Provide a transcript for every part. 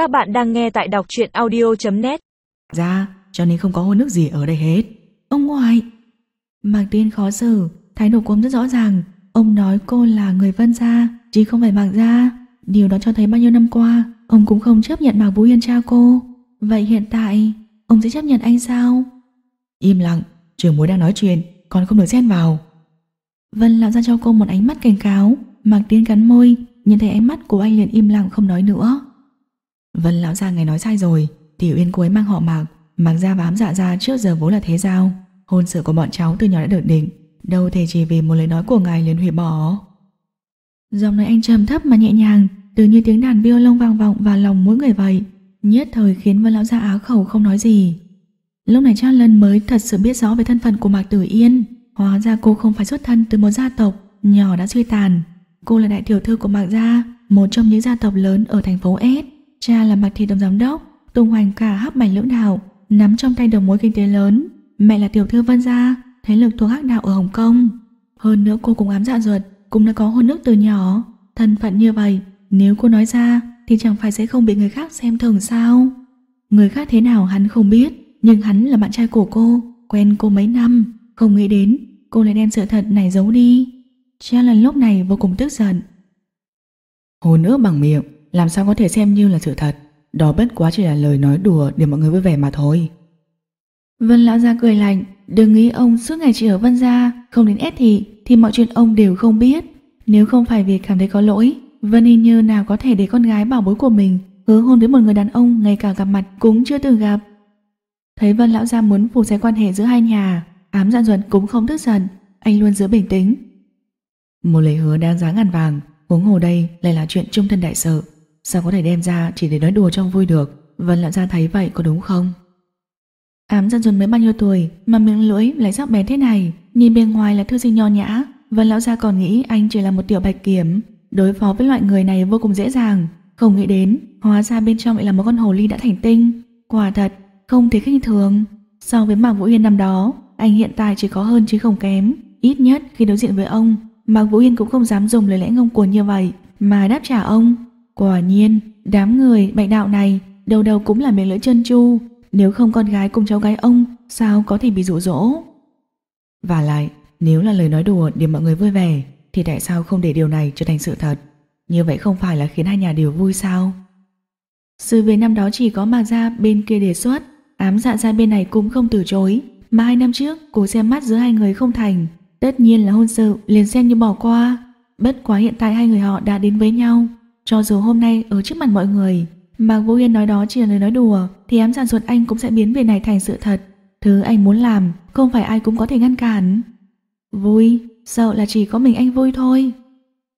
Các bạn đang nghe tại đọc truyện audio.net Ra, cho nên không có hôn nước gì ở đây hết. Ông ngoại! Mạc Tiên khó xử, thái độ của ông rất rõ ràng. Ông nói cô là người vân gia, chứ không phải Mạc gia. Điều đó cho thấy bao nhiêu năm qua, ông cũng không chấp nhận Mạc Vũ Yên cha cô. Vậy hiện tại, ông sẽ chấp nhận anh sao? Im lặng, trưởng mối đang nói chuyện, còn không được xen vào. Vân làm ra cho cô một ánh mắt cảnh cáo, Mạc Tiên cắn môi, nhìn thấy ánh mắt của anh liền im lặng không nói nữa. Vân lão gia ngày nói sai rồi, Tiểu Yên cô ấy mang họ Mạc, Mạc gia và ám dạ gia trước giờ vốn là thế giao. Hôn sự của bọn cháu từ nhỏ đã được định, đâu thể chỉ vì một lời nói của ngài liền hủy bỏ. Giọng nói anh trầm thấp mà nhẹ nhàng, từ như tiếng đàn violon vang vọng vào lòng mỗi người vậy, nhất thời khiến Vân lão gia á khẩu không nói gì. Lúc này Trang Lân mới thật sự biết rõ về thân phận của Mạc Tử Yên, hóa ra cô không phải xuất thân từ một gia tộc nhỏ đã suy tàn, cô là đại tiểu thư của Mạc gia, một trong những gia tộc lớn ở thành phố S. Cha là Mạc Thị Tổng Giám Đốc, tung hoành cả hắc mảnh lưỡng đạo, nắm trong tay đầu mối kinh tế lớn. Mẹ là tiểu thư Vân Gia, thế lực thuộc hắc đạo ở Hồng Kông. Hơn nữa cô cũng ám dạ ruột, cũng đã có hôn nước từ nhỏ. Thân phận như vậy, nếu cô nói ra thì chẳng phải sẽ không bị người khác xem thường sao? Người khác thế nào hắn không biết, nhưng hắn là bạn trai của cô, quen cô mấy năm, không nghĩ đến cô lại đem sự thật này giấu đi. Cha lần lúc này vô cùng tức giận. Hôn ước bằng miệng, làm sao có thể xem như là sự thật. Đó bất quá chỉ là lời nói đùa để mọi người vui vẻ mà thôi. Vân lão gia cười lạnh, đừng nghĩ ông suốt ngày chỉ ở Vân gia, không đến ép thị thì mọi chuyện ông đều không biết. Nếu không phải vì cảm thấy có lỗi, Vân y như nào có thể để con gái bảo bối của mình hứa hôn với một người đàn ông ngay cả gặp mặt cũng chưa từng gặp. Thấy Vân lão gia muốn phủ xé quan hệ giữa hai nhà, ám dạ duẩn cũng không tức giận, anh luôn giữ bình tĩnh. Một lời hứa đáng giá ngàn vàng, huống hồ đây lại là chuyện trung thân đại sự, sao có thể đem ra chỉ để nói đùa trong vui được, Vân lão gia thấy vậy có đúng không? Ám dân dồn mới bao nhiêu tuổi mà miệng lưỡi lại sắc bén thế này, nhìn bên ngoài là thư sinh nho nhã, Vân lão gia còn nghĩ anh chỉ là một tiểu bạch kiểm, đối phó với loại người này vô cùng dễ dàng, không nghĩ đến, hóa ra bên trong lại là một con hồ ly đã thành tinh, quả thật, không thể khinh thường. So với Mạc Vũ Yên năm đó, anh hiện tại chỉ có hơn chứ không kém, ít nhất khi đối diện với ông, Mạc Vũ Yên cũng không dám dùng lời lẽ ngông cuồng như vậy mà đáp trả ông. Quả nhiên, đám người bạch đạo này đầu đầu cũng là miệng lưỡi chân chu, nếu không con gái cùng cháu gái ông sao có thể bị dụ dỗ. Và lại, nếu là lời nói đùa để mọi người vui vẻ, thì tại sao không để điều này trở thành sự thật? Như vậy không phải là khiến hai nhà đều vui sao? Sự việc năm đó chỉ có Mạc Gia bên kia đề xuất, ám dạ ra bên này cũng không từ chối, mà hai năm trước cô xem mắt giữa hai người không thành, tất nhiên là hôn sự liền xem như bỏ qua. Bất quá hiện tại hai người họ đã đến với nhau, cho dù hôm nay ở trước mặt mọi người, mà Vũ Yên nói đó chỉ là lời nói đùa, thì ám giản ruột anh cũng sẽ biến về này thành sự thật. Thứ anh muốn làm, không phải ai cũng có thể ngăn cản. Vui, sợ là chỉ có mình anh vui thôi.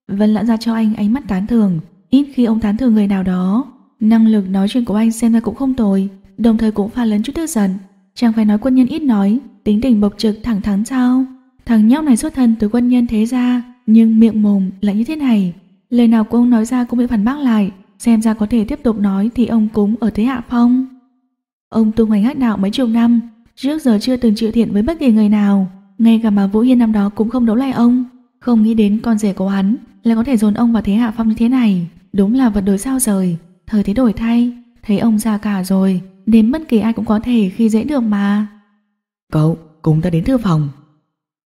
Vân lãn ra cho anh ánh mắt tán thưởng, ít khi ông tán thưởng người nào đó. Năng lực nói chuyện của anh xem ra cũng không tồi, đồng thời cũng pha lấn chút tức giận. Chẳng phải nói quân nhân ít nói, tính tình bộc trực thẳng thắn sao? Thằng nhóc này xuất thân từ quân nhân thế ra, nhưng miệng mồm lại như thế này. Lời nào của ông nói ra cũng bị phản bác lại, xem ra có thể tiếp tục nói thì ông cũng ở thế hạ phong. Ông tung hoành hắc đạo mấy chục năm, trước giờ chưa từng chịu thiện với bất kỳ người nào, ngay cả mà Vũ Hiên năm đó cũng không đấu lại ông. Không nghĩ đến con rể của hắn lại có thể dồn ông vào thế hạ phong như thế này, đúng là vật đổi sao rời, thời thế đổi thay, thấy ông già cả rồi, đến bất kỳ ai cũng có thể khi dễ được mà. Cậu, cùng ta đến thư phòng.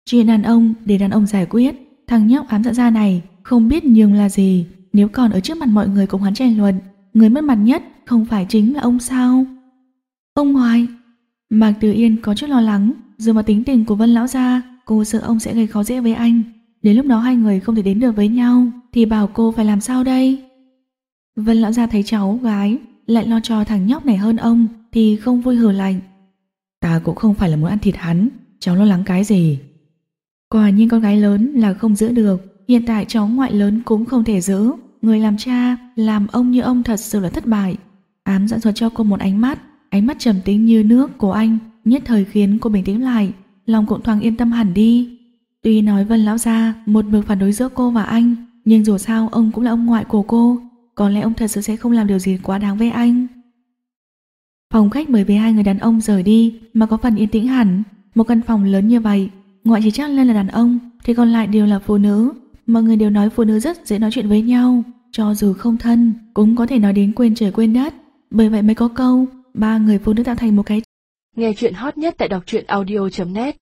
Chuyện đàn ông để đàn ông giải quyết, thằng nhóc ám dạ ra này không biết nhường là gì, nếu còn ở trước mặt mọi người cùng hắn tranh luận, người mất mặt nhất không phải chính là ông sao? Ông ngoại, Mạc Từ Yên có chút lo lắng, dựa vào tính tình của Vân Lão gia, cô sợ ông sẽ gây khó dễ với anh. Đến lúc đó hai người không thể đến được với nhau, thì bảo cô phải làm sao đây? Vân Lão gia thấy cháu gái lại lo cho thằng nhóc này hơn ông, thì không vui hừ lạnh. Ta cũng không phải là muốn ăn thịt hắn, cháu lo lắng cái gì? Quả nhiên con gái lớn là không giữ được, hiện tại cháu ngoại lớn cũng không thể giữ. Người làm cha, làm ông như ông thật sự là thất bại. Ám dặn dò cho cô một ánh mắt, ánh mắt trầm tĩnh như nước của anh, nhất thời khiến cô bình tĩnh lại, lòng cũng thoáng yên tâm hẳn đi. Tuy nói Vân Lão Gia một mực phản đối giữa cô và anh, nhưng dù sao ông cũng là ông ngoại của cô, có lẽ ông thật sự sẽ không làm điều gì quá đáng với anh. Phòng khách mời với hai người đàn ông rời đi mà có phần yên tĩnh hẳn, một căn phòng lớn như vậy, ngoại chỉ chắc lên là đàn ông thì còn lại đều là phụ nữ, mọi người đều nói phụ nữ rất dễ nói chuyện với nhau, cho dù không thân cũng có thể nói đến quên trời quên đất, Bởi vậy mới có câu Ba người phụ nữ tạo thành một cái Nghe chuyện hot nhất tại đọc truyện audio.net